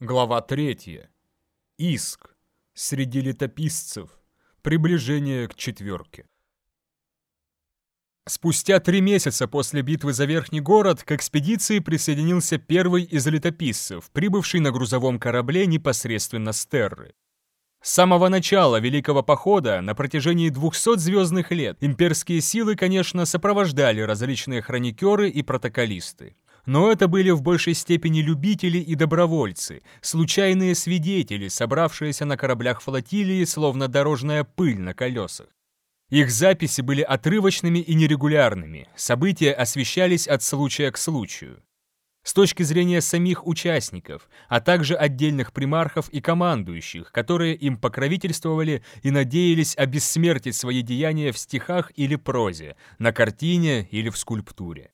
Глава 3. Иск. Среди летописцев. Приближение к четверке. Спустя три месяца после битвы за Верхний город к экспедиции присоединился первый из летописцев, прибывший на грузовом корабле непосредственно с Терры. С самого начала Великого Похода, на протяжении 200 звездных лет, имперские силы, конечно, сопровождали различные хроникеры и протоколисты. Но это были в большей степени любители и добровольцы, случайные свидетели, собравшиеся на кораблях флотилии, словно дорожная пыль на колесах. Их записи были отрывочными и нерегулярными, события освещались от случая к случаю. С точки зрения самих участников, а также отдельных примархов и командующих, которые им покровительствовали и надеялись обессмертить свои деяния в стихах или прозе, на картине или в скульптуре.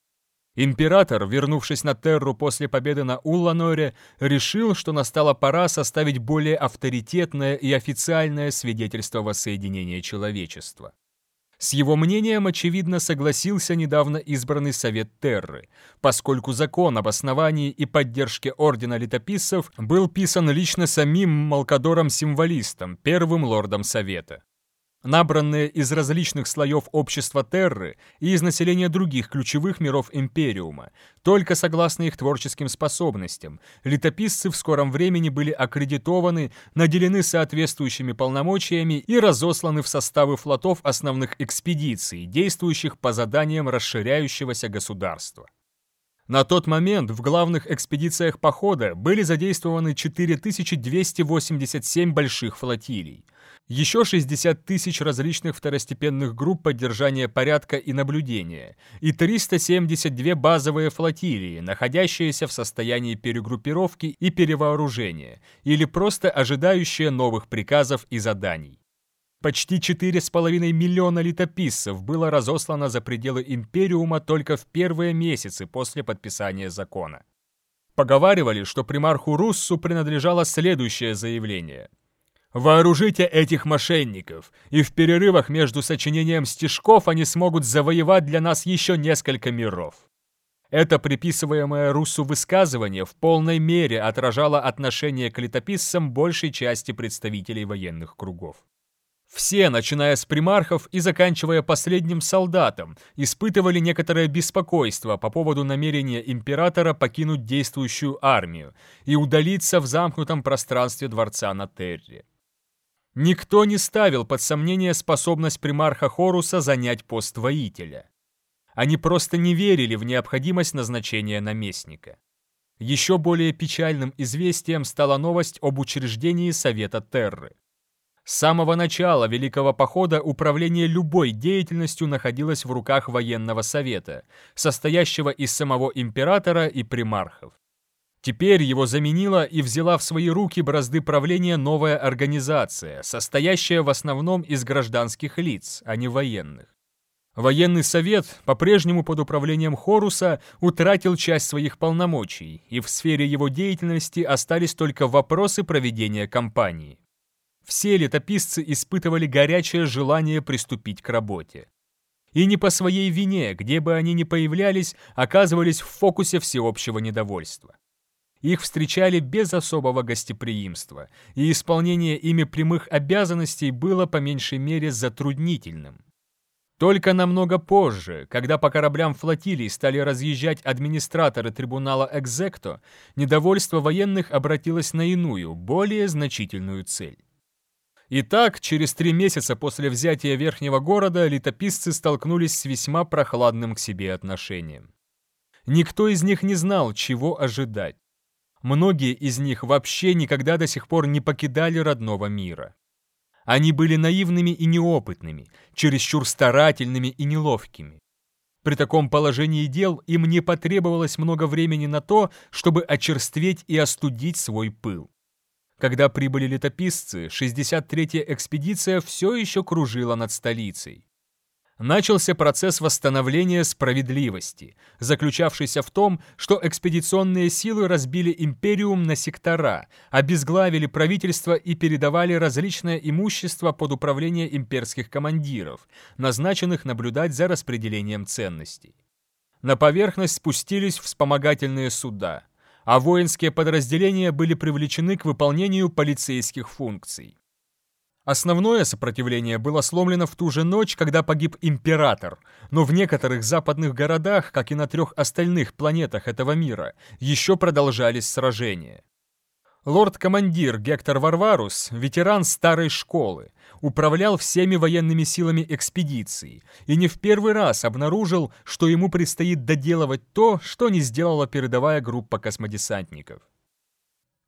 Император, вернувшись на Терру после победы на Улланоре, решил, что настала пора составить более авторитетное и официальное свидетельство воссоединения человечества. С его мнением, очевидно, согласился недавно избранный Совет Терры, поскольку закон об основании и поддержке Ордена Летописцев был писан лично самим Малкадором-символистом, первым лордом Совета набранные из различных слоев общества Терры и из населения других ключевых миров Империума. Только согласно их творческим способностям, летописцы в скором времени были аккредитованы, наделены соответствующими полномочиями и разосланы в составы флотов основных экспедиций, действующих по заданиям расширяющегося государства. На тот момент в главных экспедициях похода были задействованы 4287 больших флотилий, еще 60 тысяч различных второстепенных групп поддержания порядка и наблюдения и 372 базовые флотилии, находящиеся в состоянии перегруппировки и перевооружения, или просто ожидающие новых приказов и заданий. Почти 4,5 миллиона летописцев было разослано за пределы Империума только в первые месяцы после подписания закона. Поговаривали, что примарху Руссу принадлежало следующее заявление. «Вооружите этих мошенников, и в перерывах между сочинением стишков они смогут завоевать для нас еще несколько миров». Это приписываемое Руссу высказывание в полной мере отражало отношение к летописцам большей части представителей военных кругов. Все, начиная с примархов и заканчивая последним солдатом, испытывали некоторое беспокойство по поводу намерения императора покинуть действующую армию и удалиться в замкнутом пространстве дворца на Терре. Никто не ставил под сомнение способность примарха Хоруса занять пост воителя. Они просто не верили в необходимость назначения наместника. Еще более печальным известием стала новость об учреждении Совета Терры. С самого начала Великого Похода управление любой деятельностью находилось в руках военного совета, состоящего из самого императора и примархов. Теперь его заменила и взяла в свои руки бразды правления новая организация, состоящая в основном из гражданских лиц, а не военных. Военный совет, по-прежнему под управлением Хоруса, утратил часть своих полномочий, и в сфере его деятельности остались только вопросы проведения кампании. Все летописцы испытывали горячее желание приступить к работе. И не по своей вине, где бы они ни появлялись, оказывались в фокусе всеобщего недовольства. Их встречали без особого гостеприимства, и исполнение ими прямых обязанностей было по меньшей мере затруднительным. Только намного позже, когда по кораблям флотилии стали разъезжать администраторы трибунала Экзекто, недовольство военных обратилось на иную, более значительную цель. Итак, через три месяца после взятия верхнего города летописцы столкнулись с весьма прохладным к себе отношением. Никто из них не знал, чего ожидать. Многие из них вообще никогда до сих пор не покидали родного мира. Они были наивными и неопытными, чересчур старательными и неловкими. При таком положении дел им не потребовалось много времени на то, чтобы очерстветь и остудить свой пыл. Когда прибыли летописцы, 63-я экспедиция все еще кружила над столицей. Начался процесс восстановления справедливости, заключавшийся в том, что экспедиционные силы разбили империум на сектора, обезглавили правительство и передавали различное имущество под управление имперских командиров, назначенных наблюдать за распределением ценностей. На поверхность спустились вспомогательные суда – а воинские подразделения были привлечены к выполнению полицейских функций. Основное сопротивление было сломлено в ту же ночь, когда погиб император, но в некоторых западных городах, как и на трех остальных планетах этого мира, еще продолжались сражения. Лорд-командир Гектор Варварус, ветеран старой школы, управлял всеми военными силами экспедиции и не в первый раз обнаружил, что ему предстоит доделывать то, что не сделала передовая группа космодесантников.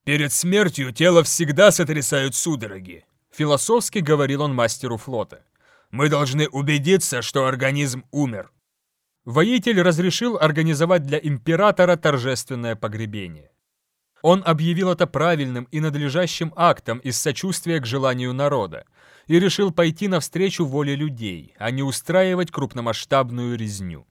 «Перед смертью тело всегда сотрясают судороги», — философски говорил он мастеру флота. «Мы должны убедиться, что организм умер». Воитель разрешил организовать для императора торжественное погребение. Он объявил это правильным и надлежащим актом из сочувствия к желанию народа и решил пойти навстречу воле людей, а не устраивать крупномасштабную резню.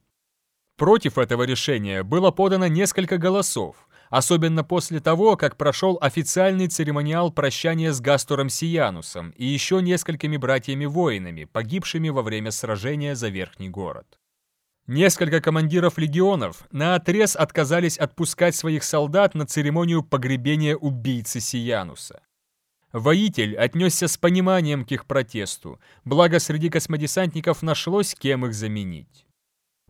Против этого решения было подано несколько голосов, особенно после того, как прошел официальный церемониал прощания с Гастором Сиянусом и еще несколькими братьями-воинами, погибшими во время сражения за Верхний город. Несколько командиров легионов наотрез отказались отпускать своих солдат на церемонию погребения убийцы Сиянуса. Воитель отнесся с пониманием к их протесту, благо среди космодесантников нашлось, кем их заменить.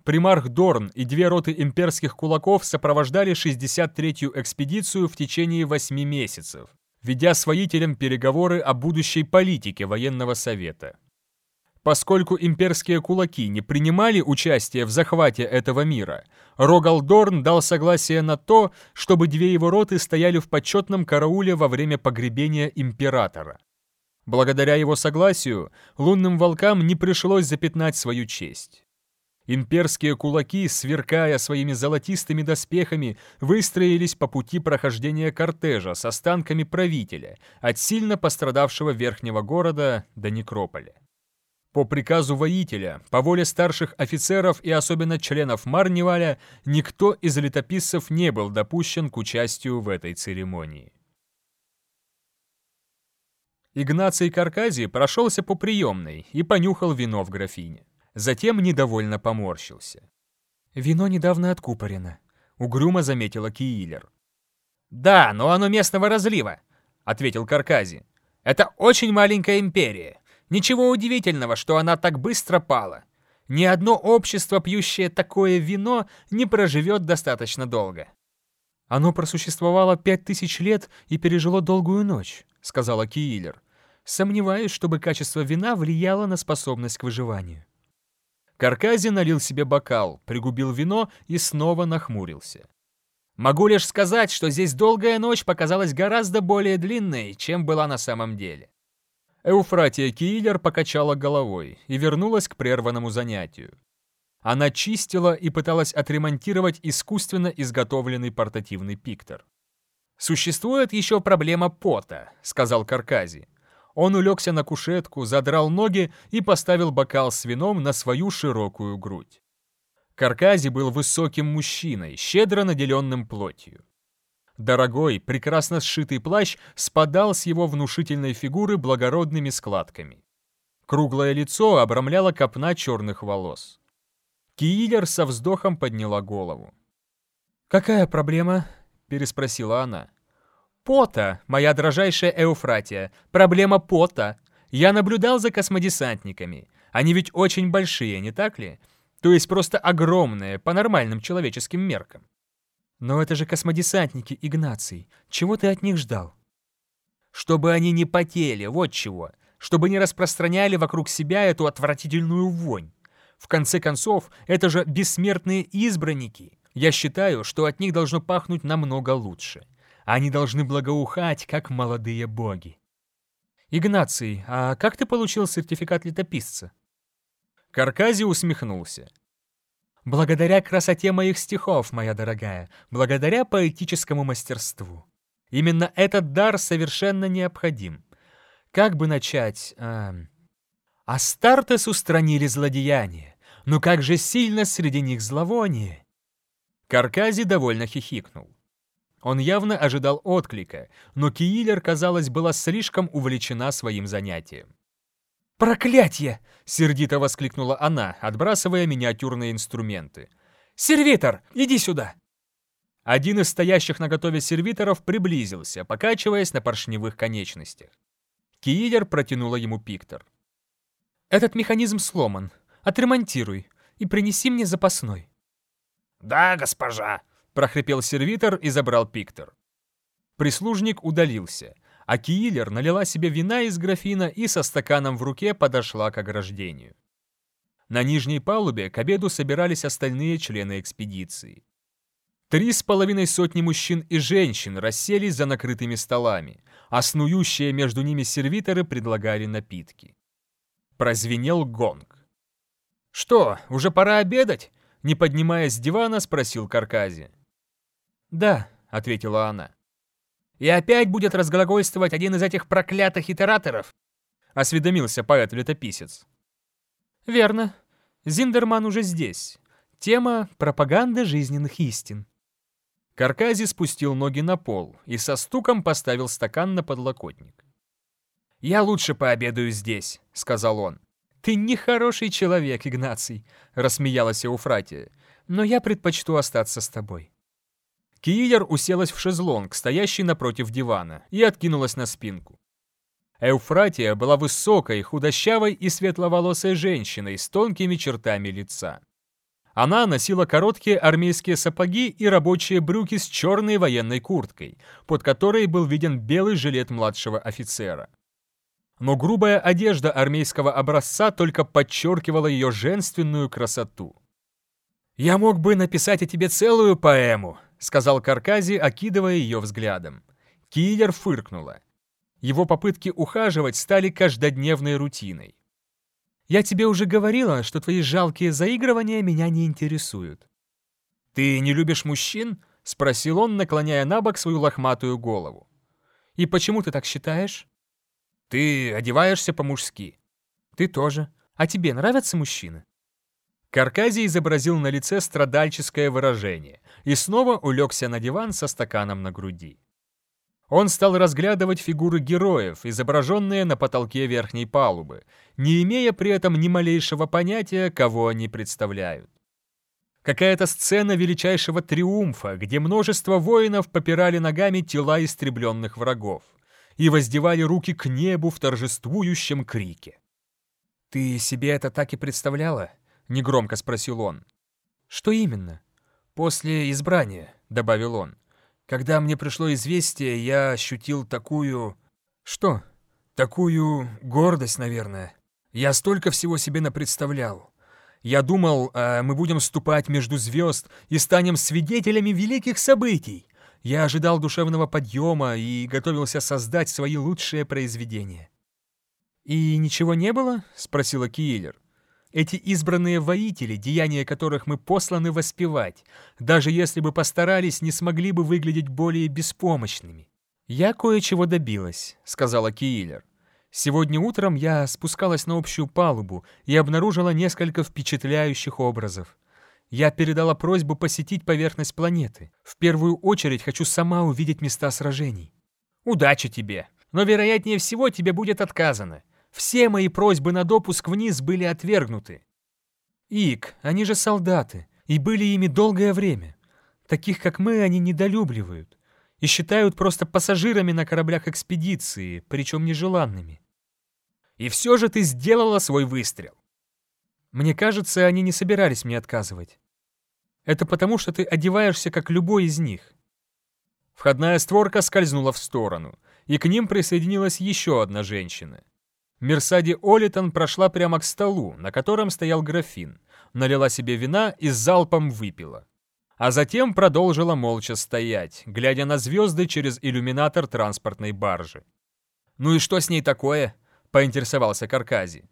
Примарх Дорн и две роты имперских кулаков сопровождали 63-ю экспедицию в течение 8 месяцев, ведя с воителем переговоры о будущей политике военного совета. Поскольку имперские кулаки не принимали участие в захвате этого мира, Рогалдорн дал согласие на то, чтобы две его роты стояли в почетном карауле во время погребения императора. Благодаря его согласию, лунным волкам не пришлось запятнать свою честь. Имперские кулаки, сверкая своими золотистыми доспехами, выстроились по пути прохождения кортежа с останками правителя от сильно пострадавшего верхнего города до некрополя. По приказу воителя, по воле старших офицеров и особенно членов Марниваля, никто из летописцев не был допущен к участию в этой церемонии. Игнаций Карказий прошелся по приемной и понюхал вино в графине. Затем недовольно поморщился. «Вино недавно откупорено», — угрюмо заметила Киилер. «Да, но оно местного разлива», — ответил Каркази. «Это очень маленькая империя. Ничего удивительного, что она так быстро пала. Ни одно общество, пьющее такое вино, не проживет достаточно долго. «Оно просуществовало пять тысяч лет и пережило долгую ночь», — сказала Киилер. «Сомневаюсь, чтобы качество вина влияло на способность к выживанию». Каркази налил себе бокал, пригубил вино и снова нахмурился. «Могу лишь сказать, что здесь долгая ночь показалась гораздо более длинной, чем была на самом деле. Эуфратия Киллер покачала головой и вернулась к прерванному занятию. Она чистила и пыталась отремонтировать искусственно изготовленный портативный пиктор. «Существует еще проблема пота», — сказал Каркази. Он улегся на кушетку, задрал ноги и поставил бокал с вином на свою широкую грудь. Каркази был высоким мужчиной, щедро наделенным плотью. Дорогой, прекрасно сшитый плащ спадал с его внушительной фигуры благородными складками. Круглое лицо обрамляло копна черных волос. Киилер со вздохом подняла голову. «Какая проблема?» — переспросила она. «Пота, моя дрожайшая Эуфратия, проблема пота. Я наблюдал за космодесантниками. Они ведь очень большие, не так ли? То есть просто огромные, по нормальным человеческим меркам. Но это же космодесантники, Игнаций. Чего ты от них ждал? Чтобы они не потели, вот чего. Чтобы не распространяли вокруг себя эту отвратительную вонь. В конце концов, это же бессмертные избранники. Я считаю, что от них должно пахнуть намного лучше. Они должны благоухать, как молодые боги. Игнаций, а как ты получил сертификат летописца? Каркази усмехнулся. Благодаря красоте моих стихов, моя дорогая, благодаря поэтическому мастерству. Именно этот дар совершенно необходим. Как бы начать... А... Астартес устранили злодеяние, но как же сильно среди них зловоние. Каркази довольно хихикнул. Он явно ожидал отклика, но Киилер, казалось, была слишком увлечена своим занятием. «Проклятье!» — сердито воскликнула она, отбрасывая миниатюрные инструменты. «Сервитор, иди сюда!» Один из стоящих на готове сервиторов приблизился, покачиваясь на поршневых конечностях. Киилер протянула ему пиктор. «Этот механизм сломан. Отремонтируй и принеси мне запасной». «Да, госпожа», — прохрипел сервитор и забрал пиктор. Прислужник удалился, а Киилер налила себе вина из графина и со стаканом в руке подошла к ограждению. На нижней палубе к обеду собирались остальные члены экспедиции. Три с половиной сотни мужчин и женщин расселись за накрытыми столами, а снующие между ними сервиторы предлагали напитки. Прозвенел гонг. «Что, уже пора обедать?» Не поднимаясь с дивана, спросил Каркази. «Да», — ответила она. «И опять будет разглагольствовать один из этих проклятых итераторов?» — осведомился поэт-летописец. «Верно. Зиндерман уже здесь. Тема «Пропаганда жизненных истин». Каркази спустил ноги на пол и со стуком поставил стакан на подлокотник. «Я лучше пообедаю здесь», — сказал он. «Ты нехороший человек, Игнаций», — рассмеялась Еуфратия, «но я предпочту остаться с тобой». Киилер уселась в шезлонг, стоящий напротив дивана, и откинулась на спинку. Эуфратия была высокой, худощавой и светловолосой женщиной с тонкими чертами лица. Она носила короткие армейские сапоги и рабочие брюки с черной военной курткой, под которой был виден белый жилет младшего офицера но грубая одежда армейского образца только подчеркивала ее женственную красоту. «Я мог бы написать о тебе целую поэму», — сказал Каркази, окидывая ее взглядом. Киллер фыркнула. Его попытки ухаживать стали каждодневной рутиной. «Я тебе уже говорила, что твои жалкие заигрывания меня не интересуют». «Ты не любишь мужчин?» — спросил он, наклоняя на бок свою лохматую голову. «И почему ты так считаешь?» Ты одеваешься по-мужски. Ты тоже. А тебе нравятся мужчины? Карказий изобразил на лице страдальческое выражение и снова улегся на диван со стаканом на груди. Он стал разглядывать фигуры героев, изображенные на потолке верхней палубы, не имея при этом ни малейшего понятия, кого они представляют. Какая-то сцена величайшего триумфа, где множество воинов попирали ногами тела истребленных врагов и воздевали руки к небу в торжествующем крике. «Ты себе это так и представляла?» — негромко спросил он. «Что именно?» «После избрания», — добавил он. «Когда мне пришло известие, я ощутил такую...» «Что?» «Такую гордость, наверное. Я столько всего себе напредставлял. Я думал, а мы будем ступать между звезд и станем свидетелями великих событий. Я ожидал душевного подъема и готовился создать свои лучшие произведения. «И ничего не было?» — спросила Киллер. «Эти избранные воители, деяния которых мы посланы воспевать, даже если бы постарались, не смогли бы выглядеть более беспомощными». «Я кое-чего добилась», — сказала Киллер. «Сегодня утром я спускалась на общую палубу и обнаружила несколько впечатляющих образов. Я передала просьбу посетить поверхность планеты. В первую очередь хочу сама увидеть места сражений. Удачи тебе. Но вероятнее всего тебе будет отказано. Все мои просьбы на допуск вниз были отвергнуты. Ик, они же солдаты, и были ими долгое время. Таких, как мы, они недолюбливают и считают просто пассажирами на кораблях экспедиции, причем нежеланными. И все же ты сделала свой выстрел. Мне кажется, они не собирались мне отказывать. Это потому, что ты одеваешься, как любой из них. Входная створка скользнула в сторону, и к ним присоединилась еще одна женщина. Мерсади Олитон прошла прямо к столу, на котором стоял графин, налила себе вина и залпом выпила. А затем продолжила молча стоять, глядя на звезды через иллюминатор транспортной баржи. «Ну и что с ней такое?» — поинтересовался Каркази.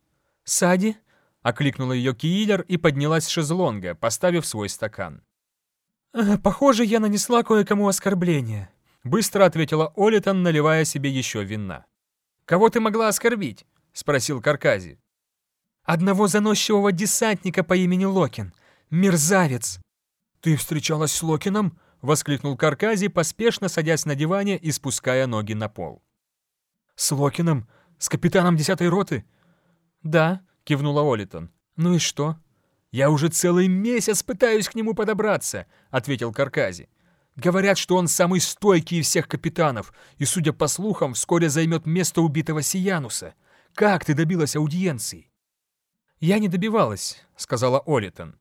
«Сади?» Окликнула ее Киилер и поднялась с шезлонга, поставив свой стакан. «Э, «Похоже, я нанесла кое-кому оскорбление», — быстро ответила Олитон, наливая себе еще вина. «Кого ты могла оскорбить?» — спросил Каркази. «Одного заносчивого десантника по имени Локин. Мерзавец!» «Ты встречалась с Локином?» — воскликнул Каркази, поспешно садясь на диване и спуская ноги на пол. «С Локином? С капитаном десятой роты?» «Да», — кивнула Олитон. «Ну и что?» «Я уже целый месяц пытаюсь к нему подобраться», — ответил Каркази. Говорят, что он самый стойкий из всех капитанов, и, судя по слухам, вскоре займет место убитого Сиянуса. Как ты добилась аудиенции?» «Я не добивалась», — сказала Олитон.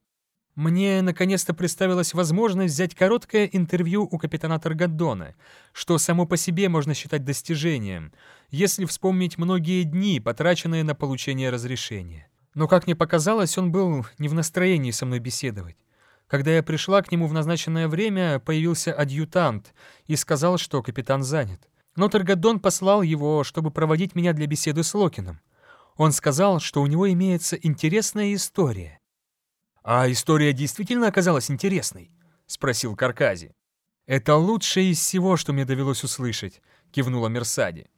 Мне наконец-то представилась возможность взять короткое интервью у капитана Таргадона, что само по себе можно считать достижением, если вспомнить многие дни, потраченные на получение разрешения. Но, как мне показалось, он был не в настроении со мной беседовать. Когда я пришла к нему в назначенное время, появился адъютант и сказал, что капитан занят. Но Таргадон послал его, чтобы проводить меня для беседы с Локином. Он сказал, что у него имеется интересная история. «А история действительно оказалась интересной?» — спросил Каркази. «Это лучшее из всего, что мне довелось услышать», — кивнула Мерсади.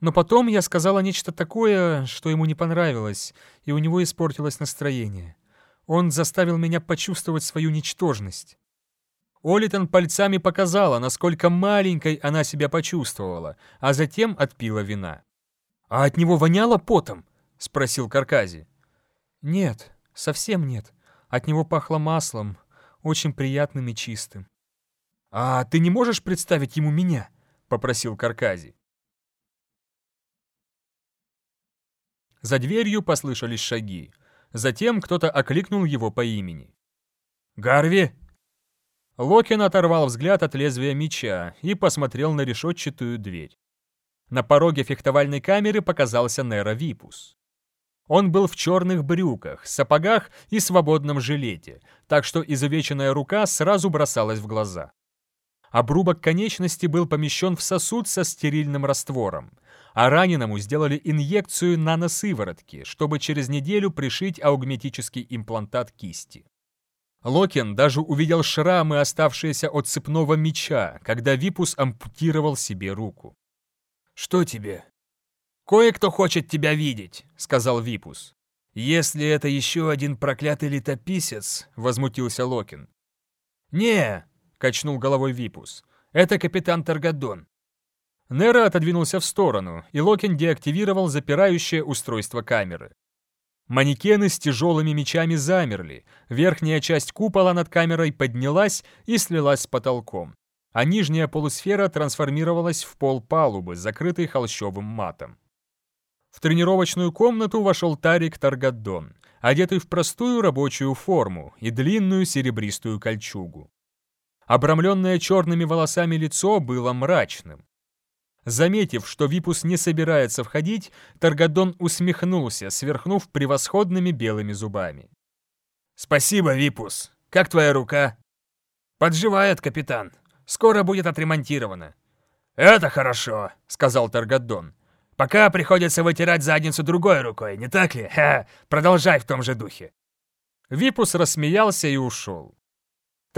Но потом я сказала нечто такое, что ему не понравилось, и у него испортилось настроение. Он заставил меня почувствовать свою ничтожность. Олитон пальцами показала, насколько маленькой она себя почувствовала, а затем отпила вина. «А от него воняло потом?» — спросил Каркази. «Нет», Совсем нет. От него пахло маслом, очень приятным и чистым. «А ты не можешь представить ему меня?» — попросил Каркази. За дверью послышались шаги. Затем кто-то окликнул его по имени. «Гарви!» Локин оторвал взгляд от лезвия меча и посмотрел на решетчатую дверь. На пороге фехтовальной камеры показался Нера Випус. Он был в черных брюках, сапогах и свободном жилете, так что изувеченная рука сразу бросалась в глаза. Обрубок конечности был помещен в сосуд со стерильным раствором, а раненому сделали инъекцию наносыворотки, чтобы через неделю пришить аугметический имплантат кисти. Локин даже увидел шрамы, оставшиеся от цепного меча, когда Випус ампутировал себе руку. «Что тебе?» «Кое-кто хочет тебя видеть», — сказал Випус. «Если это еще один проклятый летописец», — возмутился Локин. «Не», — качнул головой Випус, — «это капитан Таргадон». Нера отодвинулся в сторону, и Локин деактивировал запирающее устройство камеры. Манекены с тяжелыми мечами замерли, верхняя часть купола над камерой поднялась и слилась с потолком, а нижняя полусфера трансформировалась в пол палубы, закрытый холщовым матом. В тренировочную комнату вошел Тарик Таргаддон, одетый в простую рабочую форму и длинную серебристую кольчугу. Обрамленное черными волосами лицо было мрачным. Заметив, что Випус не собирается входить, Таргадон усмехнулся, сверхнув превосходными белыми зубами. «Спасибо, Випус. Как твоя рука?» «Подживает, капитан. Скоро будет отремонтирована». «Это хорошо», — сказал Таргадон. Пока приходится вытирать задницу другой рукой, не так ли? Ха, продолжай в том же духе. Випус рассмеялся и ушел.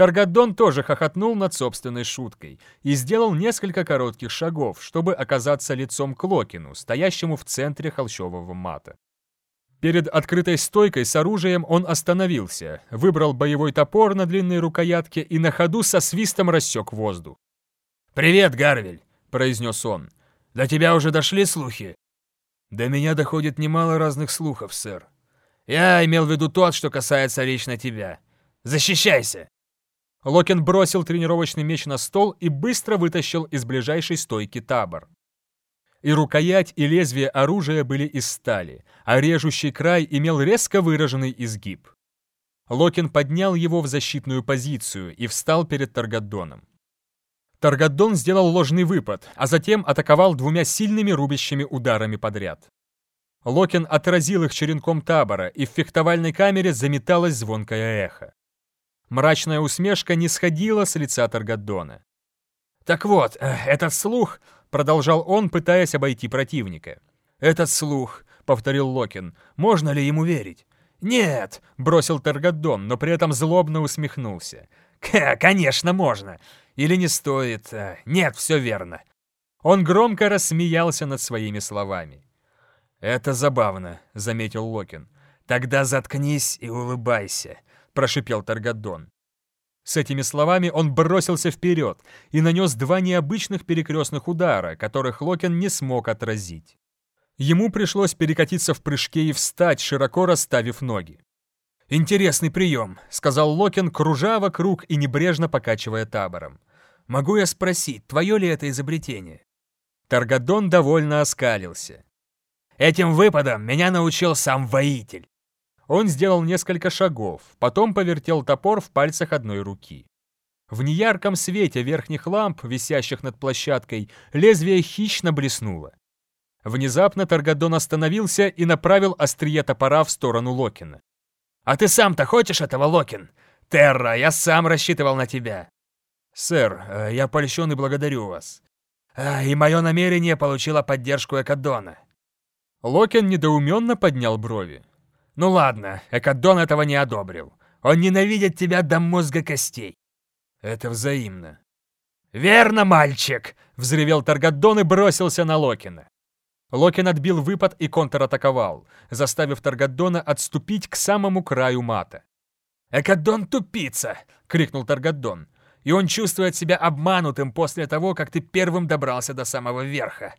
Таргадон тоже хохотнул над собственной шуткой и сделал несколько коротких шагов, чтобы оказаться лицом к Локину, стоящему в центре холщового мата. Перед открытой стойкой с оружием он остановился, выбрал боевой топор на длинной рукоятке и на ходу со свистом рассек воздух. «Привет, Гарвель!» — произнес он. До тебя уже дошли слухи?» «До меня доходит немало разных слухов, сэр. Я имел в виду тот, что касается лично тебя. Защищайся!» Локин бросил тренировочный меч на стол и быстро вытащил из ближайшей стойки табор. И рукоять, и лезвие оружия были из стали, а режущий край имел резко выраженный изгиб. Локин поднял его в защитную позицию и встал перед Таргадоном. Таргадон сделал ложный выпад, а затем атаковал двумя сильными рубящими ударами подряд. Локин отразил их черенком табора, и в фехтовальной камере заметалось звонкое эхо. Мрачная усмешка не сходила с лица Таргадона. «Так вот, э, этот слух», — продолжал он, пытаясь обойти противника. «Этот слух», — повторил Локин, — «можно ли ему верить?» «Нет», — бросил Таргадон, но при этом злобно усмехнулся. «Конечно, можно. Или не стоит? Э, нет, все верно. Он громко рассмеялся над своими словами. «Это забавно», — заметил Локин. «Тогда заткнись и улыбайся», — прошипел Таргадон. С этими словами он бросился вперед и нанес два необычных перекрестных удара, которых Локин не смог отразить. Ему пришлось перекатиться в прыжке и встать, широко расставив ноги. «Интересный прием», — сказал Локин, кружа вокруг и небрежно покачивая табором. «Могу я спросить, твое ли это изобретение?» Таргадон довольно оскалился. «Этим выпадом меня научил сам воитель». Он сделал несколько шагов, потом повертел топор в пальцах одной руки. В неярком свете верхних ламп, висящих над площадкой, лезвие хищно блеснуло. Внезапно Таргадон остановился и направил острие топора в сторону Локина. «А ты сам-то хочешь этого, Локин? Терра, я сам рассчитывал на тебя!» «Сэр, э, я польщен и благодарю вас. А, и мое намерение получило поддержку Экадона. Локин недоуменно поднял брови. «Ну ладно, Экадон этого не одобрил. Он ненавидит тебя до мозга костей». «Это взаимно». «Верно, мальчик!» — взревел Таргадон и бросился на Локина. Локин отбил выпад и контратаковал, заставив Таргадона отступить к самому краю мата. «Экадон тупица!» — крикнул Таргадон и он чувствует себя обманутым после того, как ты первым добрался до самого верха.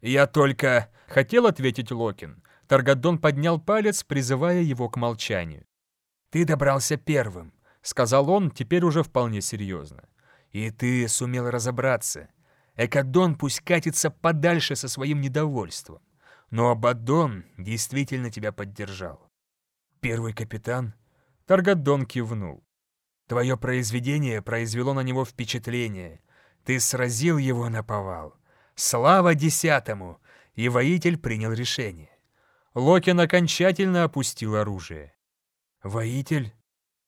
Я только... Хотел ответить Локин. Таргадон поднял палец, призывая его к молчанию. «Ты добрался первым», — сказал он, теперь уже вполне серьезно. «И ты сумел разобраться. Экадон пусть катится подальше со своим недовольством. Но Абаддон действительно тебя поддержал». «Первый капитан?» Таргадон кивнул. Твое произведение произвело на него впечатление. Ты сразил его на повал. Слава десятому! И воитель принял решение. Локин окончательно опустил оружие. «Воитель?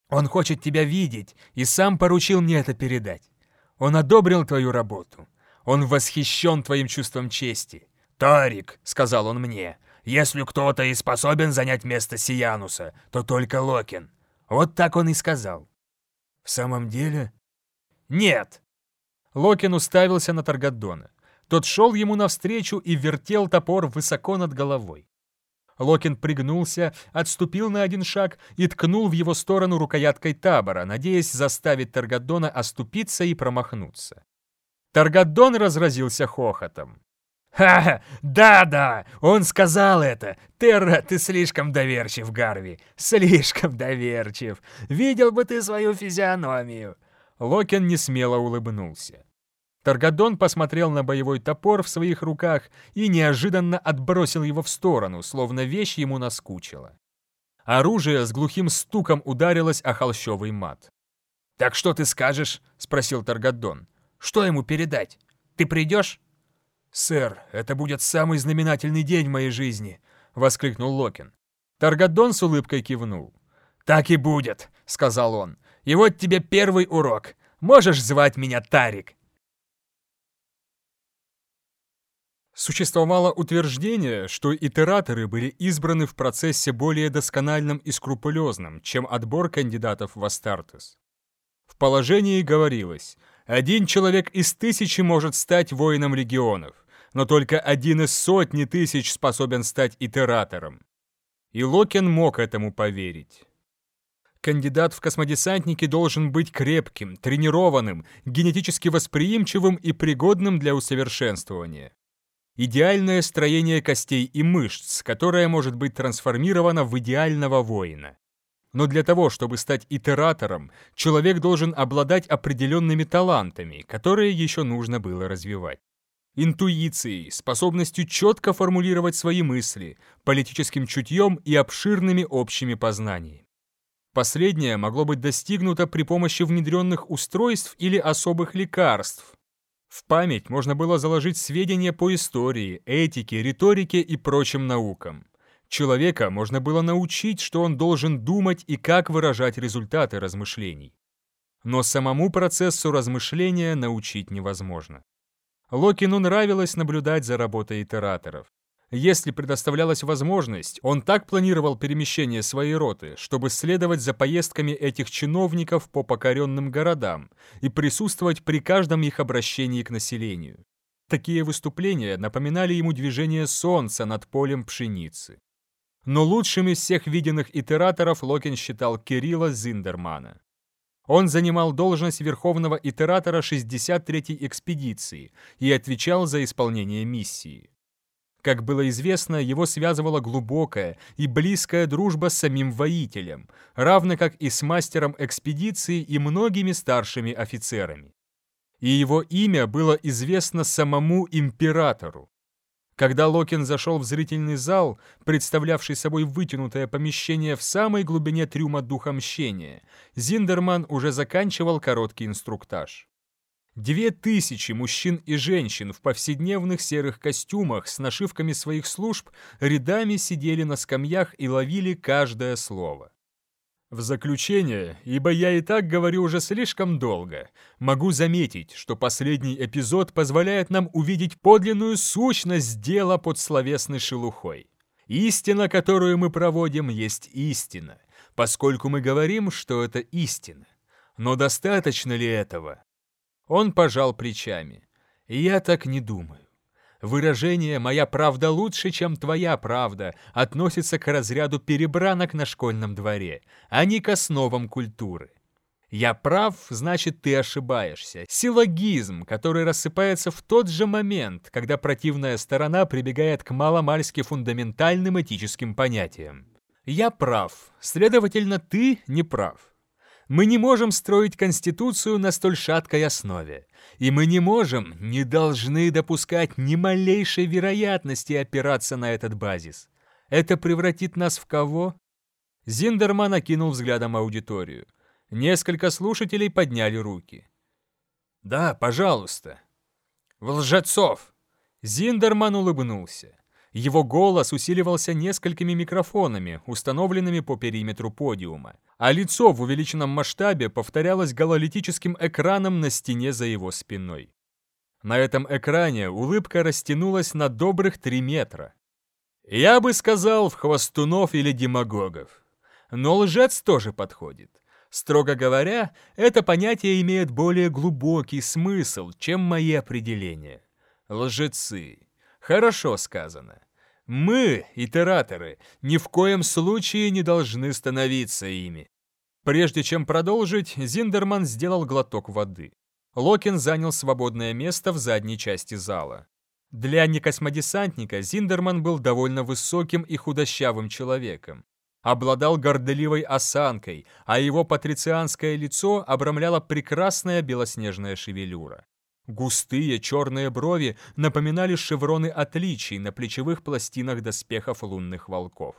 Он хочет тебя видеть и сам поручил мне это передать. Он одобрил твою работу. Он восхищен твоим чувством чести. «Тарик», — сказал он мне, — «если кто-то и способен занять место Сиянуса, то только Локин». Вот так он и сказал. «В самом деле?» «Нет!» Локин уставился на Таргадона. Тот шел ему навстречу и вертел топор высоко над головой. Локин пригнулся, отступил на один шаг и ткнул в его сторону рукояткой табора, надеясь заставить Таргадона оступиться и промахнуться. Таргадон разразился хохотом. «Ха! Да-да! Он сказал это! Терра, ты слишком доверчив, Гарви! Слишком доверчив! Видел бы ты свою физиономию!» Локин несмело улыбнулся. Таргадон посмотрел на боевой топор в своих руках и неожиданно отбросил его в сторону, словно вещь ему наскучила. Оружие с глухим стуком ударилось о холщовый мат. «Так что ты скажешь?» — спросил Таргадон. «Что ему передать? Ты придешь?» «Сэр, это будет самый знаменательный день в моей жизни!» — воскликнул Локин. Таргадон с улыбкой кивнул. «Так и будет», — сказал он. «И вот тебе первый урок. Можешь звать меня Тарик». Существовало утверждение, что итераторы были избраны в процессе более доскональным и скрупулезным, чем отбор кандидатов в Астартес. В положении говорилось, один человек из тысячи может стать воином легионов, но только один из сотни тысяч способен стать итератором. И Локин мог этому поверить. Кандидат в космодесантники должен быть крепким, тренированным, генетически восприимчивым и пригодным для усовершенствования. Идеальное строение костей и мышц, которое может быть трансформировано в идеального воина. Но для того, чтобы стать итератором, человек должен обладать определенными талантами, которые еще нужно было развивать. Интуицией, способностью четко формулировать свои мысли, политическим чутьем и обширными общими познаниями. Последнее могло быть достигнуто при помощи внедренных устройств или особых лекарств. В память можно было заложить сведения по истории, этике, риторике и прочим наукам. Человека можно было научить, что он должен думать и как выражать результаты размышлений. Но самому процессу размышления научить невозможно. Локину нравилось наблюдать за работой итераторов. Если предоставлялась возможность, он так планировал перемещение своей роты, чтобы следовать за поездками этих чиновников по покоренным городам и присутствовать при каждом их обращении к населению. Такие выступления напоминали ему движение солнца над полем пшеницы. Но лучшим из всех виденных итераторов Локин считал Кирилла Зиндермана. Он занимал должность верховного итератора 63-й экспедиции и отвечал за исполнение миссии. Как было известно, его связывала глубокая и близкая дружба с самим воителем, равно как и с мастером экспедиции и многими старшими офицерами. И его имя было известно самому императору. Когда Локин зашел в зрительный зал, представлявший собой вытянутое помещение в самой глубине трюма духа мщения, Зиндерман уже заканчивал короткий инструктаж. Две тысячи мужчин и женщин в повседневных серых костюмах с нашивками своих служб рядами сидели на скамьях и ловили каждое слово. В заключение, ибо я и так говорю уже слишком долго, могу заметить, что последний эпизод позволяет нам увидеть подлинную сущность дела под словесной шелухой. Истина, которую мы проводим, есть истина, поскольку мы говорим, что это истина. Но достаточно ли этого? Он пожал плечами. Я так не думаю. Выражение «моя правда лучше, чем твоя правда» относится к разряду перебранок на школьном дворе, а не к основам культуры. «Я прав, значит, ты ошибаешься». Силлогизм, который рассыпается в тот же момент, когда противная сторона прибегает к маломальски фундаментальным этическим понятиям. «Я прав, следовательно, ты не прав». Мы не можем строить Конституцию на столь шаткой основе. И мы не можем, не должны допускать ни малейшей вероятности опираться на этот базис. Это превратит нас в кого? Зиндерман окинул взглядом аудиторию. Несколько слушателей подняли руки. «Да, пожалуйста». «В лжецов!» Зиндерман улыбнулся. Его голос усиливался несколькими микрофонами, установленными по периметру подиума, а лицо в увеличенном масштабе повторялось гололитическим экраном на стене за его спиной. На этом экране улыбка растянулась на добрых три метра. Я бы сказал, в хвостунов или демагогов. Но лжец тоже подходит. Строго говоря, это понятие имеет более глубокий смысл, чем мои определения. Лжецы. Хорошо сказано. Мы, итераторы, ни в коем случае не должны становиться ими. Прежде чем продолжить, Зиндерман сделал глоток воды. Локин занял свободное место в задней части зала. Для некосмодесантника Зиндерман был довольно высоким и худощавым человеком. Обладал горделивой осанкой, а его патрицианское лицо обрамляла прекрасная белоснежная шевелюра. Густые черные брови напоминали шевроны отличий на плечевых пластинах доспехов лунных волков.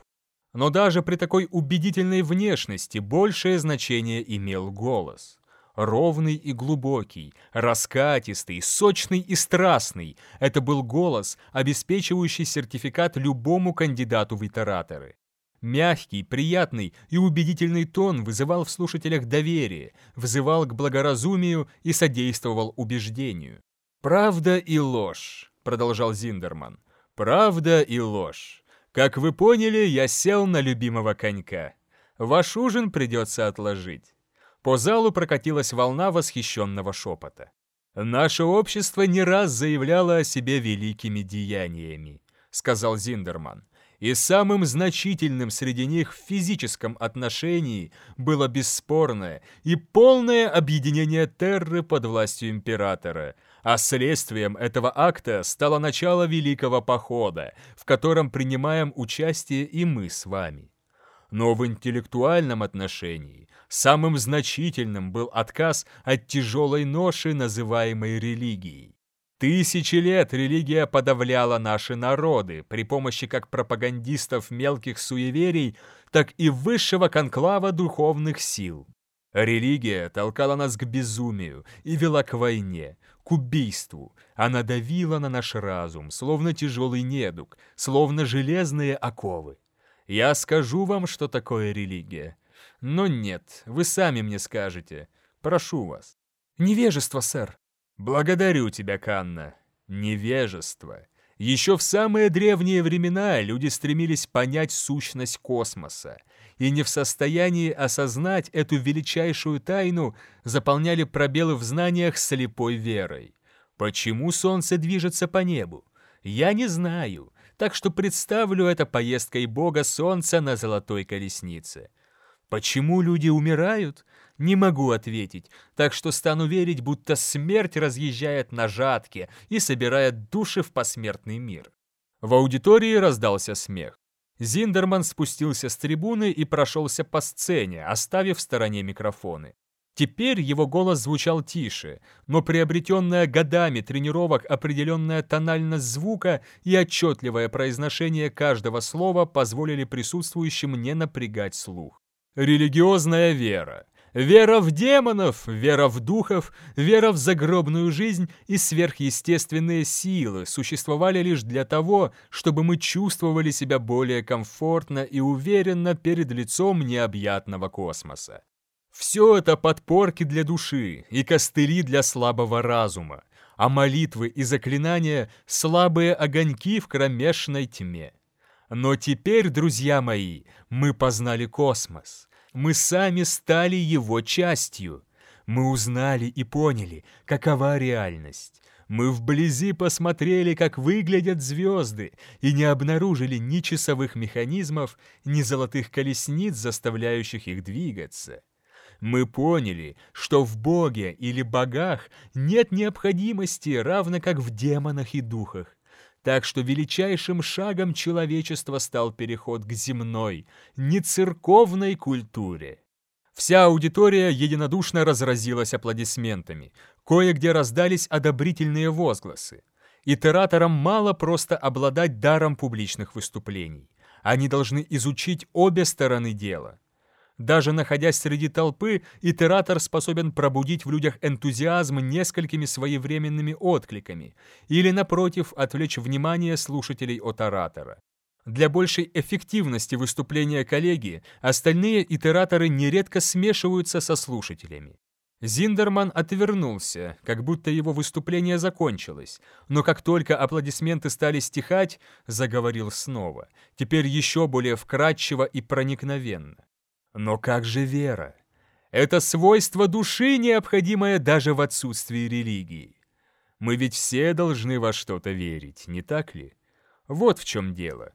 Но даже при такой убедительной внешности большее значение имел голос. Ровный и глубокий, раскатистый, сочный и страстный. Это был голос, обеспечивающий сертификат любому кандидату в итераторы. Мягкий, приятный и убедительный тон вызывал в слушателях доверие, вызывал к благоразумию и содействовал убеждению. «Правда и ложь», — продолжал Зиндерман. «Правда и ложь. Как вы поняли, я сел на любимого конька. Ваш ужин придется отложить». По залу прокатилась волна восхищенного шепота. «Наше общество не раз заявляло о себе великими деяниями», — сказал Зиндерман и самым значительным среди них в физическом отношении было бесспорное и полное объединение Терры под властью императора, а следствием этого акта стало начало Великого Похода, в котором принимаем участие и мы с вами. Но в интеллектуальном отношении самым значительным был отказ от тяжелой ноши, называемой религией. Тысячи лет религия подавляла наши народы при помощи как пропагандистов мелких суеверий, так и высшего конклава духовных сил. Религия толкала нас к безумию и вела к войне, к убийству. Она давила на наш разум, словно тяжелый недуг, словно железные оковы. Я скажу вам, что такое религия. Но нет, вы сами мне скажете. Прошу вас. Невежество, сэр. «Благодарю тебя, Канна. Невежество. Еще в самые древние времена люди стремились понять сущность космоса, и не в состоянии осознать эту величайшую тайну заполняли пробелы в знаниях слепой верой. Почему Солнце движется по небу? Я не знаю, так что представлю это поездкой Бога Солнца на золотой колеснице. Почему люди умирают? Не могу ответить, так что стану верить, будто смерть разъезжает на жатке и собирает души в посмертный мир. В аудитории раздался смех. Зиндерман спустился с трибуны и прошелся по сцене, оставив в стороне микрофоны. Теперь его голос звучал тише, но приобретенная годами тренировок определенная тональность звука и отчетливое произношение каждого слова позволили присутствующим не напрягать слух. Религиозная вера. Вера в демонов, вера в духов, вера в загробную жизнь и сверхъестественные силы существовали лишь для того, чтобы мы чувствовали себя более комфортно и уверенно перед лицом необъятного космоса. Все это подпорки для души и костыли для слабого разума, а молитвы и заклинания — слабые огоньки в кромешной тьме. Но теперь, друзья мои, мы познали космос. Мы сами стали его частью. Мы узнали и поняли, какова реальность. Мы вблизи посмотрели, как выглядят звезды, и не обнаружили ни часовых механизмов, ни золотых колесниц, заставляющих их двигаться мы поняли, что в Боге или богах нет необходимости, равно как в демонах и духах. Так что величайшим шагом человечества стал переход к земной, не церковной культуре. Вся аудитория единодушно разразилась аплодисментами. Кое-где раздались одобрительные возгласы. Итераторам мало просто обладать даром публичных выступлений. Они должны изучить обе стороны дела. Даже находясь среди толпы, итератор способен пробудить в людях энтузиазм несколькими своевременными откликами или, напротив, отвлечь внимание слушателей от оратора. Для большей эффективности выступления коллеги остальные итераторы нередко смешиваются со слушателями. Зиндерман отвернулся, как будто его выступление закончилось, но как только аплодисменты стали стихать, заговорил снова, теперь еще более вкрадчиво и проникновенно. Но как же вера? Это свойство души, необходимое даже в отсутствии религии. Мы ведь все должны во что-то верить, не так ли? Вот в чем дело.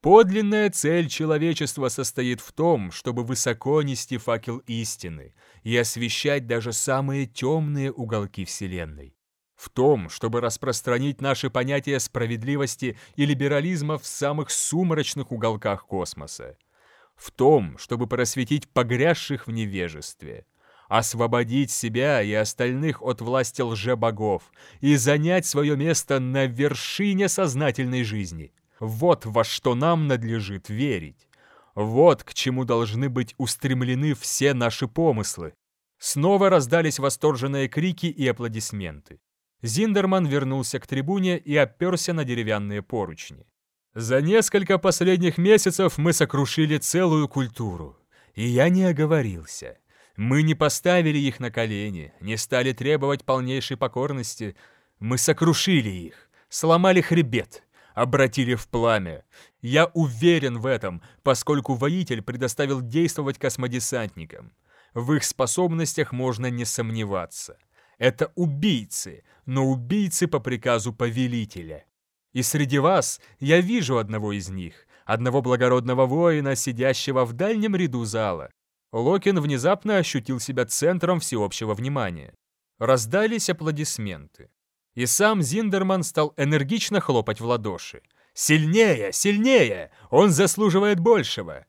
Подлинная цель человечества состоит в том, чтобы высоко нести факел истины и освещать даже самые темные уголки Вселенной. В том, чтобы распространить наши понятия справедливости и либерализма в самых сумрачных уголках космоса в том, чтобы просветить погрязших в невежестве, освободить себя и остальных от власти лже-богов и занять свое место на вершине сознательной жизни. Вот во что нам надлежит верить. Вот к чему должны быть устремлены все наши помыслы. Снова раздались восторженные крики и аплодисменты. Зиндерман вернулся к трибуне и оперся на деревянные поручни. За несколько последних месяцев мы сокрушили целую культуру. И я не оговорился. Мы не поставили их на колени, не стали требовать полнейшей покорности. Мы сокрушили их, сломали хребет, обратили в пламя. Я уверен в этом, поскольку воитель предоставил действовать космодесантникам. В их способностях можно не сомневаться. Это убийцы, но убийцы по приказу повелителя. И среди вас я вижу одного из них, одного благородного воина, сидящего в дальнем ряду зала. Локин внезапно ощутил себя центром всеобщего внимания. Раздались аплодисменты. И сам Зиндерман стал энергично хлопать в ладоши. «Сильнее! Сильнее! Он заслуживает большего!»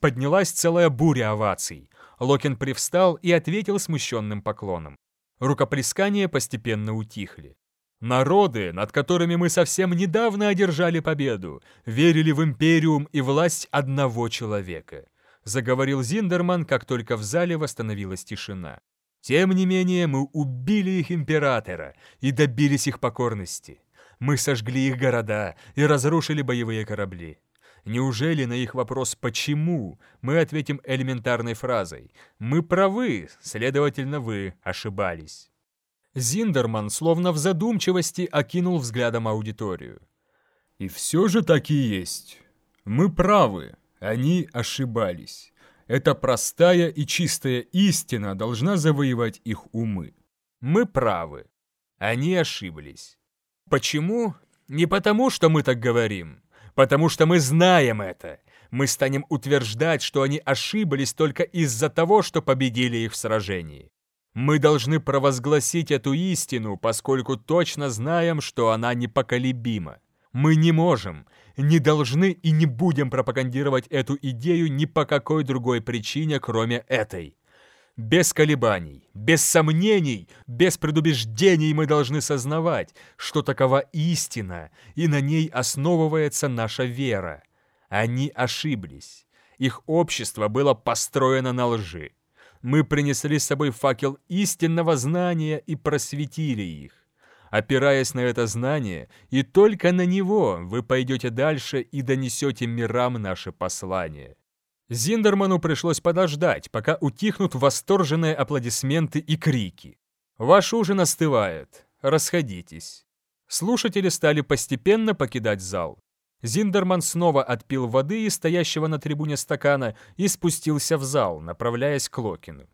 Поднялась целая буря оваций. Локин привстал и ответил смущенным поклоном. Рукоплескания постепенно утихли. Народы, над которыми мы совсем недавно одержали победу, верили в империум и власть одного человека. Заговорил Зиндерман, как только в зале восстановилась тишина. Тем не менее, мы убили их императора и добились их покорности. Мы сожгли их города и разрушили боевые корабли. Неужели на их вопрос «почему?» мы ответим элементарной фразой «Мы правы, следовательно, вы ошибались». Зиндерман, словно в задумчивости, окинул взглядом аудиторию. «И все же так и есть. Мы правы, они ошибались. Эта простая и чистая истина должна завоевать их умы. Мы правы. Они ошиблись. Почему? Не потому, что мы так говорим. Потому что мы знаем это. Мы станем утверждать, что они ошиблись только из-за того, что победили их в сражении. Мы должны провозгласить эту истину, поскольку точно знаем, что она непоколебима. Мы не можем, не должны и не будем пропагандировать эту идею ни по какой другой причине, кроме этой. Без колебаний, без сомнений, без предубеждений мы должны сознавать, что такова истина, и на ней основывается наша вера. Они ошиблись. Их общество было построено на лжи. Мы принесли с собой факел истинного знания и просветили их. Опираясь на это знание, и только на него вы пойдете дальше и донесете мирам наше послание. Зиндерману пришлось подождать, пока утихнут восторженные аплодисменты и крики. «Ваш ужин остывает. Расходитесь». Слушатели стали постепенно покидать зал. Зиндерман снова отпил воды из стоящего на трибуне стакана и спустился в зал, направляясь к Локину.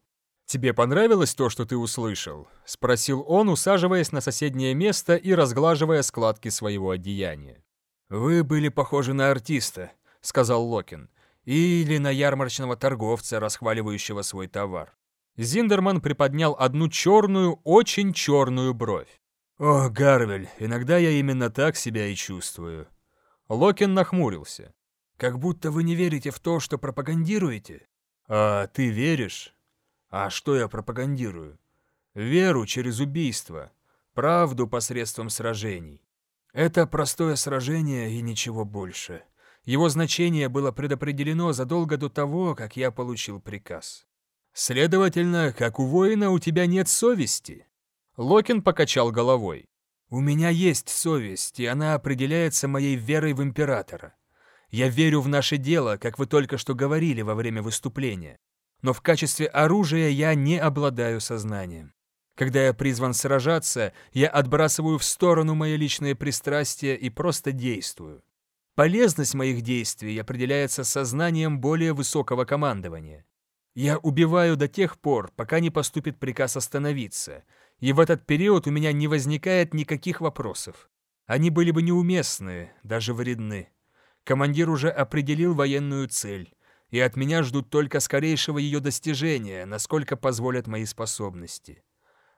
«Тебе понравилось то, что ты услышал?» — спросил он, усаживаясь на соседнее место и разглаживая складки своего одеяния. «Вы были похожи на артиста», — сказал Локин, «или на ярмарочного торговца, расхваливающего свой товар». Зиндерман приподнял одну черную, очень черную бровь. «О, Гарвель, иногда я именно так себя и чувствую». Локин нахмурился. «Как будто вы не верите в то, что пропагандируете». «А ты веришь?» А что я пропагандирую? Веру через убийство, правду посредством сражений. Это простое сражение и ничего больше. Его значение было предопределено задолго до того, как я получил приказ. Следовательно, как у воина, у тебя нет совести. Локин покачал головой. У меня есть совесть, и она определяется моей верой в императора. Я верю в наше дело, как вы только что говорили во время выступления но в качестве оружия я не обладаю сознанием. Когда я призван сражаться, я отбрасываю в сторону мои личные пристрастия и просто действую. Полезность моих действий определяется сознанием более высокого командования. Я убиваю до тех пор, пока не поступит приказ остановиться, и в этот период у меня не возникает никаких вопросов. Они были бы неуместны, даже вредны. Командир уже определил военную цель и от меня ждут только скорейшего ее достижения, насколько позволят мои способности.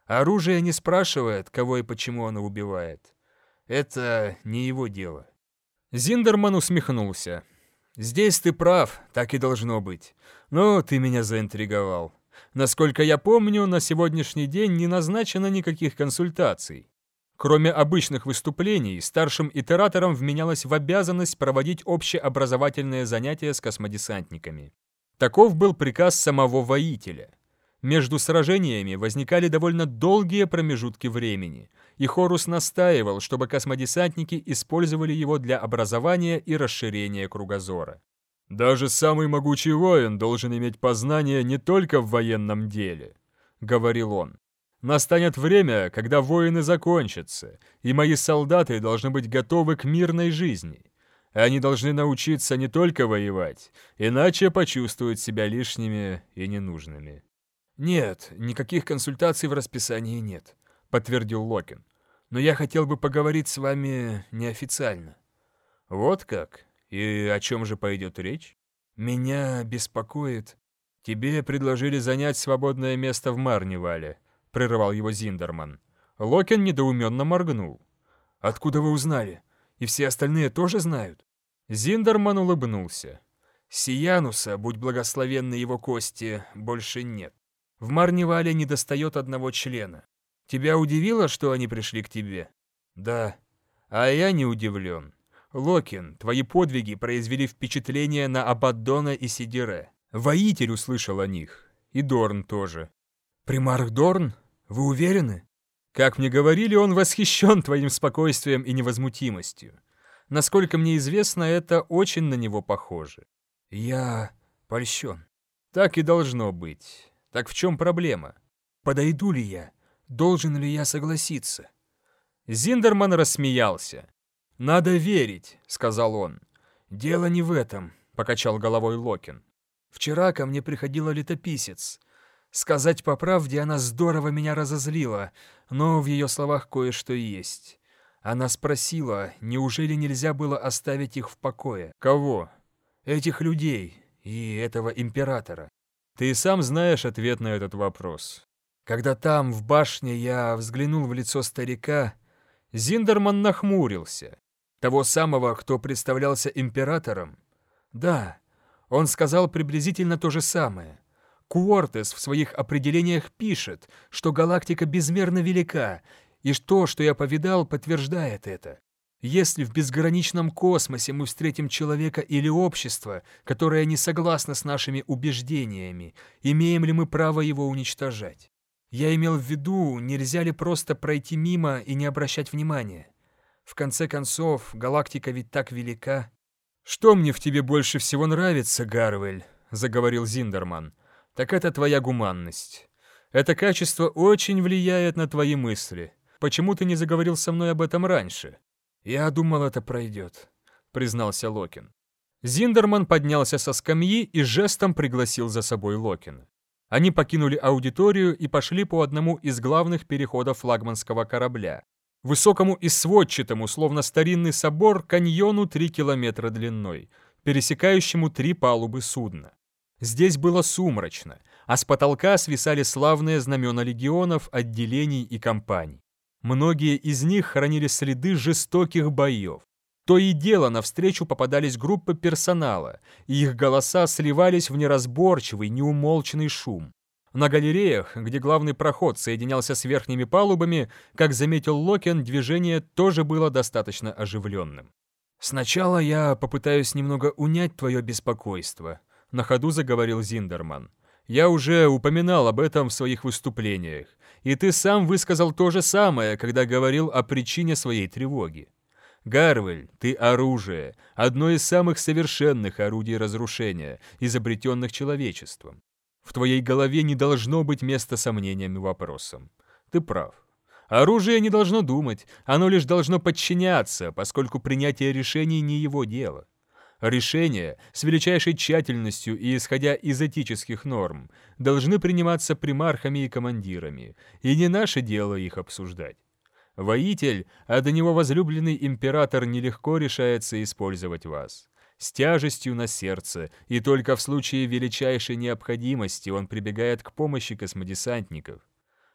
Оружие не спрашивает, кого и почему оно убивает. Это не его дело. Зиндерман усмехнулся. «Здесь ты прав, так и должно быть. Но ты меня заинтриговал. Насколько я помню, на сегодняшний день не назначено никаких консультаций. Кроме обычных выступлений, старшим итераторам вменялось в обязанность проводить общеобразовательные занятия с космодесантниками. Таков был приказ самого воителя. Между сражениями возникали довольно долгие промежутки времени, и Хорус настаивал, чтобы космодесантники использовали его для образования и расширения кругозора. «Даже самый могучий воин должен иметь познание не только в военном деле», — говорил он. Настанет время, когда войны закончатся, и мои солдаты должны быть готовы к мирной жизни. Они должны научиться не только воевать, иначе почувствуют себя лишними и ненужными. «Нет, никаких консультаций в расписании нет», — подтвердил Локин. «Но я хотел бы поговорить с вами неофициально». «Вот как? И о чем же пойдет речь?» «Меня беспокоит...» «Тебе предложили занять свободное место в Марневале», — прервал его Зиндерман. Локин недоуменно моргнул. «Откуда вы узнали? И все остальные тоже знают?» Зиндерман улыбнулся. «Сиянуса, будь благословенны его кости, больше нет. В Марневале недостает одного члена. Тебя удивило, что они пришли к тебе?» «Да. А я не удивлен. Локин, твои подвиги произвели впечатление на Абаддона и Сидире. Воитель услышал о них. И Дорн тоже. «Примарх Дорн? Вы уверены?» «Как мне говорили, он восхищен твоим спокойствием и невозмутимостью. Насколько мне известно, это очень на него похоже». «Я польщен». «Так и должно быть. Так в чем проблема?» «Подойду ли я? Должен ли я согласиться?» Зиндерман рассмеялся. «Надо верить», — сказал он. «Дело не в этом», — покачал головой Локин. «Вчера ко мне приходила летописец. Сказать по правде, она здорово меня разозлила, но в ее словах кое-что есть. Она спросила, неужели нельзя было оставить их в покое? Кого? Этих людей и этого императора. Ты сам знаешь ответ на этот вопрос. Когда там, в башне, я взглянул в лицо старика, Зиндерман нахмурился. Того самого, кто представлялся императором? Да, он сказал приблизительно то же самое. Куортес в своих определениях пишет, что галактика безмерно велика, и то, что я повидал, подтверждает это. Если в безграничном космосе мы встретим человека или общество, которое не согласно с нашими убеждениями, имеем ли мы право его уничтожать? Я имел в виду, нельзя ли просто пройти мимо и не обращать внимания? В конце концов, галактика ведь так велика. «Что мне в тебе больше всего нравится, Гарвель?» — заговорил Зиндерман. «Так это твоя гуманность. Это качество очень влияет на твои мысли. Почему ты не заговорил со мной об этом раньше?» «Я думал, это пройдет», — признался Локин. Зиндерман поднялся со скамьи и жестом пригласил за собой Локина. Они покинули аудиторию и пошли по одному из главных переходов флагманского корабля, высокому и сводчатому, словно старинный собор, каньону 3 километра длиной, пересекающему три палубы судна. Здесь было сумрачно, а с потолка свисали славные знамена легионов, отделений и компаний. Многие из них хранили следы жестоких боев. То и дело навстречу попадались группы персонала, и их голоса сливались в неразборчивый, неумолчный шум. На галереях, где главный проход соединялся с верхними палубами, как заметил Локен, движение тоже было достаточно оживленным. «Сначала я попытаюсь немного унять твое беспокойство», — на ходу заговорил Зиндерман. «Я уже упоминал об этом в своих выступлениях, и ты сам высказал то же самое, когда говорил о причине своей тревоги. Гарвель, ты оружие, одно из самых совершенных орудий разрушения, изобретенных человечеством. В твоей голове не должно быть места сомнениям и вопросам. Ты прав. Оружие не должно думать, оно лишь должно подчиняться, поскольку принятие решений не его дело. Решения с величайшей тщательностью и исходя из этических норм должны приниматься примархами и командирами, и не наше дело их обсуждать. Воитель, а до него возлюбленный император нелегко решается использовать вас. С тяжестью на сердце, и только в случае величайшей необходимости он прибегает к помощи космодесантников.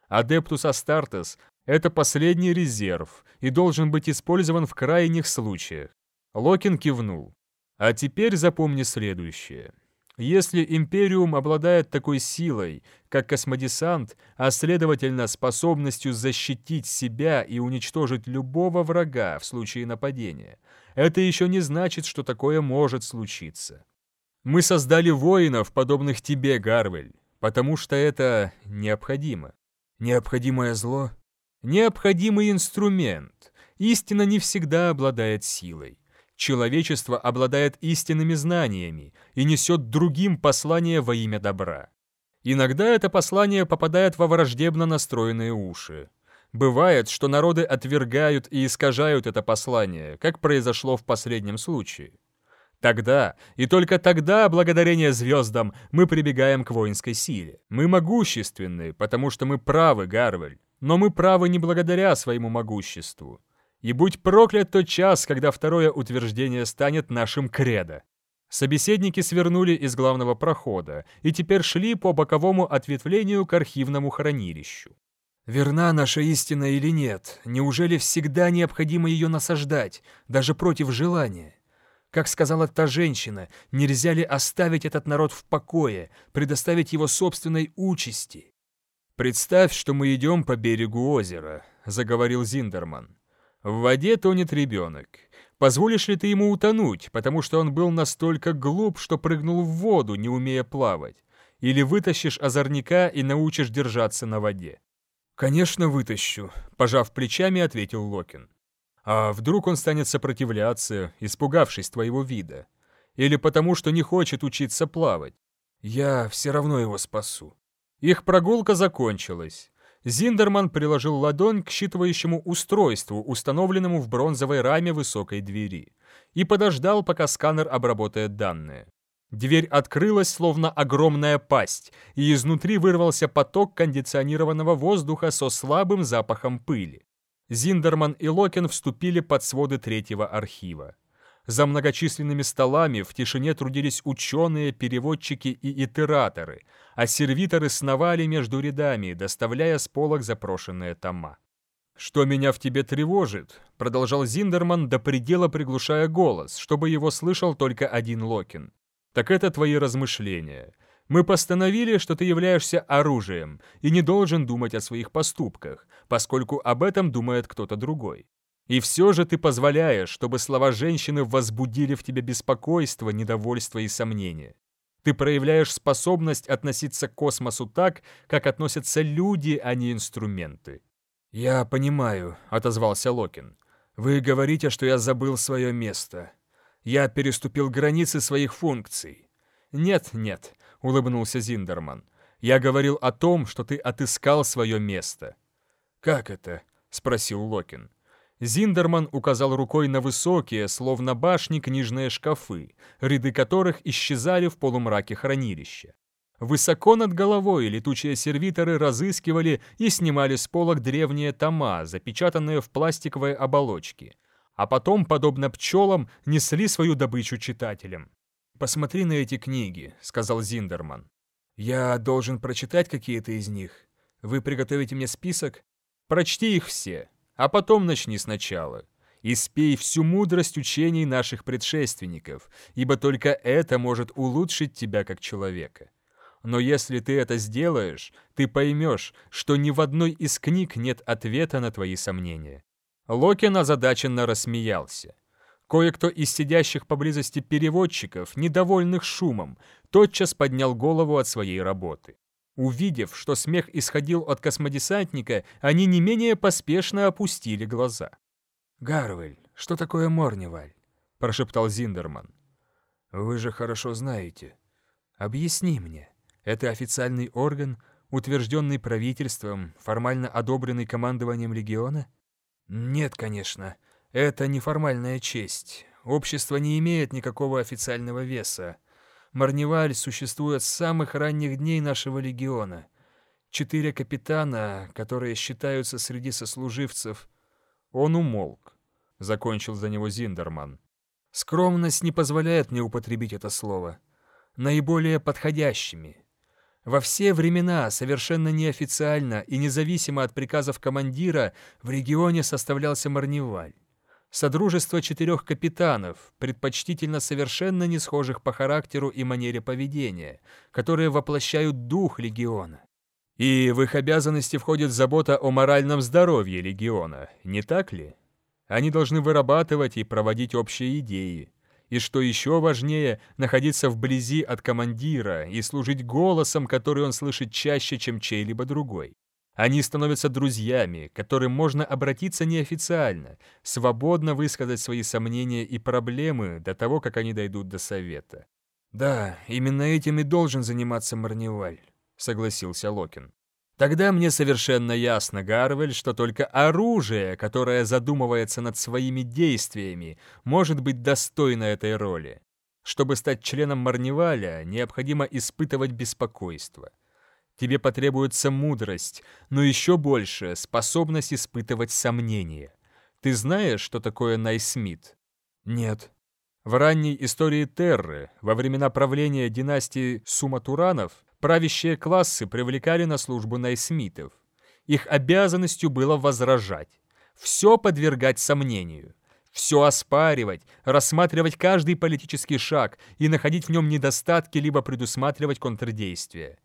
Адептус Астартес — это последний резерв и должен быть использован в крайних случаях. Локин кивнул. А теперь запомни следующее. Если Империум обладает такой силой, как космодесант, а следовательно способностью защитить себя и уничтожить любого врага в случае нападения, это еще не значит, что такое может случиться. Мы создали воинов, подобных тебе, Гарвель, потому что это необходимо. Необходимое зло? Необходимый инструмент. Истина не всегда обладает силой. Человечество обладает истинными знаниями и несет другим послание во имя добра. Иногда это послание попадает во враждебно настроенные уши. Бывает, что народы отвергают и искажают это послание, как произошло в последнем случае. Тогда, и только тогда, благодарение звездам, мы прибегаем к воинской силе. Мы могущественны, потому что мы правы, Гарвель, но мы правы не благодаря своему могуществу. И будь проклят тот час, когда второе утверждение станет нашим кредо. Собеседники свернули из главного прохода и теперь шли по боковому ответвлению к архивному хранилищу. Верна наша истина или нет, неужели всегда необходимо ее насаждать, даже против желания? Как сказала та женщина, нельзя ли оставить этот народ в покое, предоставить его собственной участи? «Представь, что мы идем по берегу озера», — заговорил Зиндерман. В воде тонет ребенок. Позволишь ли ты ему утонуть, потому что он был настолько глуп, что прыгнул в воду, не умея плавать? Или вытащишь озорника и научишь держаться на воде? «Конечно, вытащу», — пожав плечами, ответил Локин. «А вдруг он станет сопротивляться, испугавшись твоего вида? Или потому, что не хочет учиться плавать? Я все равно его спасу». Их прогулка закончилась. Зиндерман приложил ладонь к считывающему устройству, установленному в бронзовой раме высокой двери, и подождал, пока сканер обработает данные. Дверь открылась, словно огромная пасть, и изнутри вырвался поток кондиционированного воздуха со слабым запахом пыли. Зиндерман и Локен вступили под своды третьего архива. За многочисленными столами в тишине трудились ученые, переводчики и итераторы, а сервиторы сновали между рядами, доставляя с полок запрошенные тома. «Что меня в тебе тревожит?» — продолжал Зиндерман до предела приглушая голос, чтобы его слышал только один Локин. «Так это твои размышления. Мы постановили, что ты являешься оружием и не должен думать о своих поступках, поскольку об этом думает кто-то другой. И все же ты позволяешь, чтобы слова женщины возбудили в тебе беспокойство, недовольство и сомнение. Ты проявляешь способность относиться к космосу так, как относятся люди, а не инструменты. «Я понимаю», — отозвался Локин. «Вы говорите, что я забыл свое место. Я переступил границы своих функций». «Нет, нет», — улыбнулся Зиндерман. «Я говорил о том, что ты отыскал свое место». «Как это?» — спросил Локин. Зиндерман указал рукой на высокие, словно башни, книжные шкафы, ряды которых исчезали в полумраке хранилища. Высоко над головой летучие сервиторы разыскивали и снимали с полок древние тома, запечатанные в пластиковые оболочки, а потом, подобно пчелам, несли свою добычу читателям. «Посмотри на эти книги», — сказал Зиндерман. «Я должен прочитать какие-то из них. Вы приготовите мне список?» «Прочти их все, а потом начни сначала. И спей всю мудрость учений наших предшественников, ибо только это может улучшить тебя как человека. Но если ты это сделаешь, ты поймешь, что ни в одной из книг нет ответа на твои сомнения». Локин озадаченно рассмеялся. Кое-кто из сидящих поблизости переводчиков, недовольных шумом, тотчас поднял голову от своей работы. Увидев, что смех исходил от космодесантника, они не менее поспешно опустили глаза. «Гарвель, что такое Морниваль?» – прошептал Зиндерман. «Вы же хорошо знаете. Объясни мне, это официальный орган, утвержденный правительством, формально одобренный командованием легиона?» «Нет, конечно. Это неформальная честь. Общество не имеет никакого официального веса. Марневаль существует с самых ранних дней нашего легиона. Четыре капитана, которые считаются среди сослуживцев. Он умолк. Закончил за него Зиндерман. Скромность не позволяет мне употребить это слово. Наиболее подходящими. Во все времена, совершенно неофициально и независимо от приказов командира, в регионе составлялся Марневаль. Содружество четырех капитанов, предпочтительно совершенно не схожих по характеру и манере поведения, которые воплощают дух легиона. И в их обязанности входит забота о моральном здоровье легиона, не так ли? Они должны вырабатывать и проводить общие идеи. И что еще важнее, находиться вблизи от командира и служить голосом, который он слышит чаще, чем чей-либо другой. Они становятся друзьями, к которым можно обратиться неофициально, свободно высказать свои сомнения и проблемы до того, как они дойдут до совета. «Да, именно этим и должен заниматься Марневаль», — согласился Локин. «Тогда мне совершенно ясно, Гарвель, что только оружие, которое задумывается над своими действиями, может быть достойно этой роли. Чтобы стать членом Морниваля, необходимо испытывать беспокойство». Тебе потребуется мудрость, но еще больше — способность испытывать сомнения. Ты знаешь, что такое Найсмит? Нет. В ранней истории Терры, во времена правления династии Суматуранов, правящие классы привлекали на службу Найсмитов. Их обязанностью было возражать, все подвергать сомнению, все оспаривать, рассматривать каждый политический шаг и находить в нем недостатки, либо предусматривать контрдействия.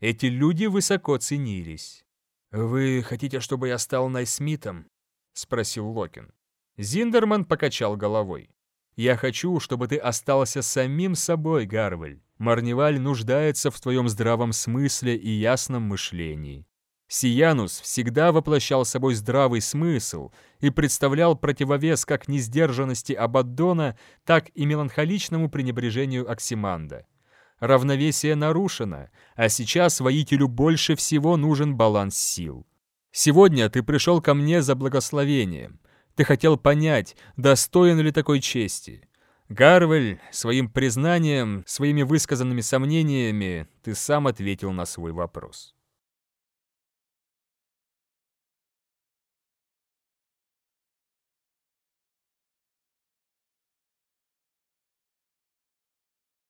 Эти люди высоко ценились. «Вы хотите, чтобы я стал Найсмитом?» — спросил Локин. Зиндерман покачал головой. «Я хочу, чтобы ты остался самим собой, Гарвель. Марневаль нуждается в твоем здравом смысле и ясном мышлении. Сиянус всегда воплощал собой здравый смысл и представлял противовес как несдержанности Абаддона, так и меланхоличному пренебрежению Оксиманда. Равновесие нарушено, а сейчас воителю больше всего нужен баланс сил. Сегодня ты пришел ко мне за благословением. Ты хотел понять, достоин ли такой чести. Гарвель, своим признанием, своими высказанными сомнениями, ты сам ответил на свой вопрос.